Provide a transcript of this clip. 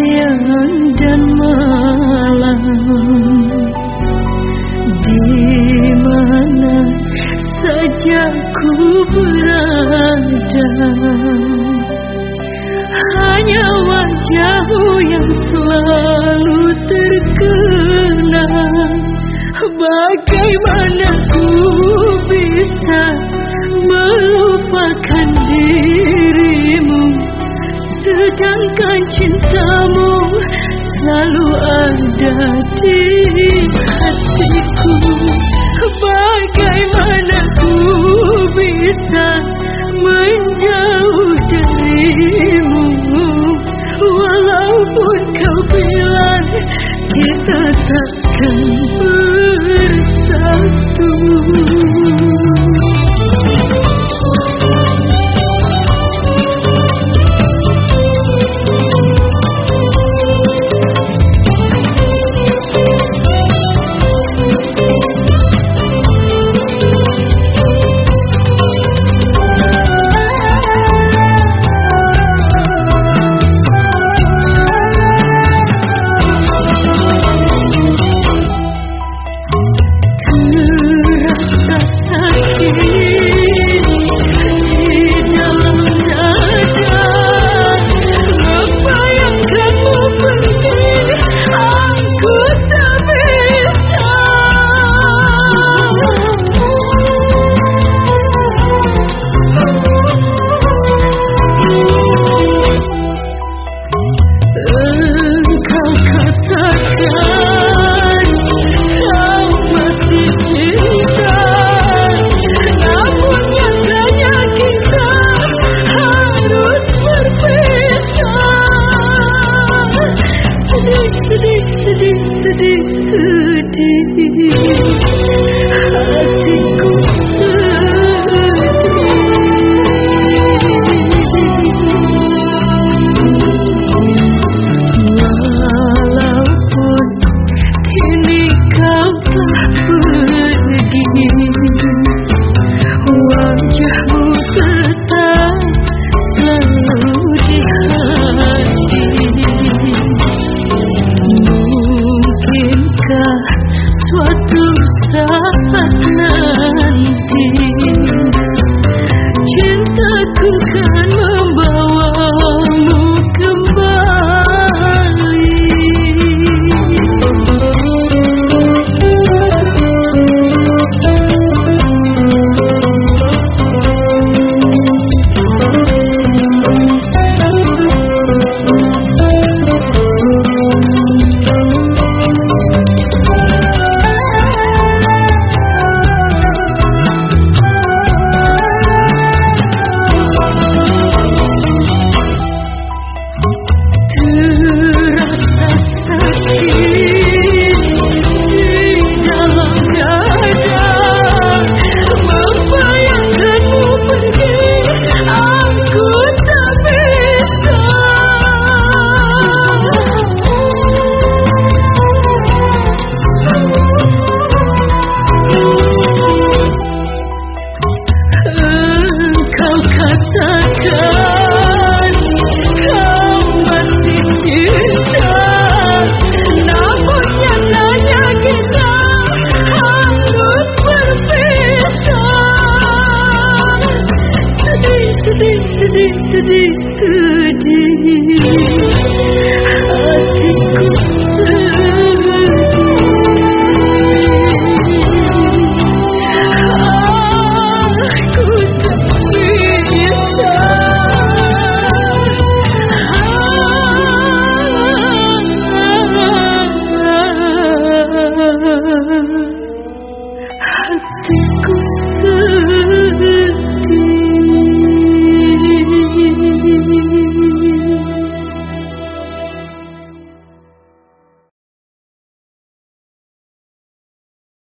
siang dan malam. Di mana saja ku berada Hanya wajahmu yang selalu Sedangkan cintamu selalu ada di hatiku. Bagaimana hatiku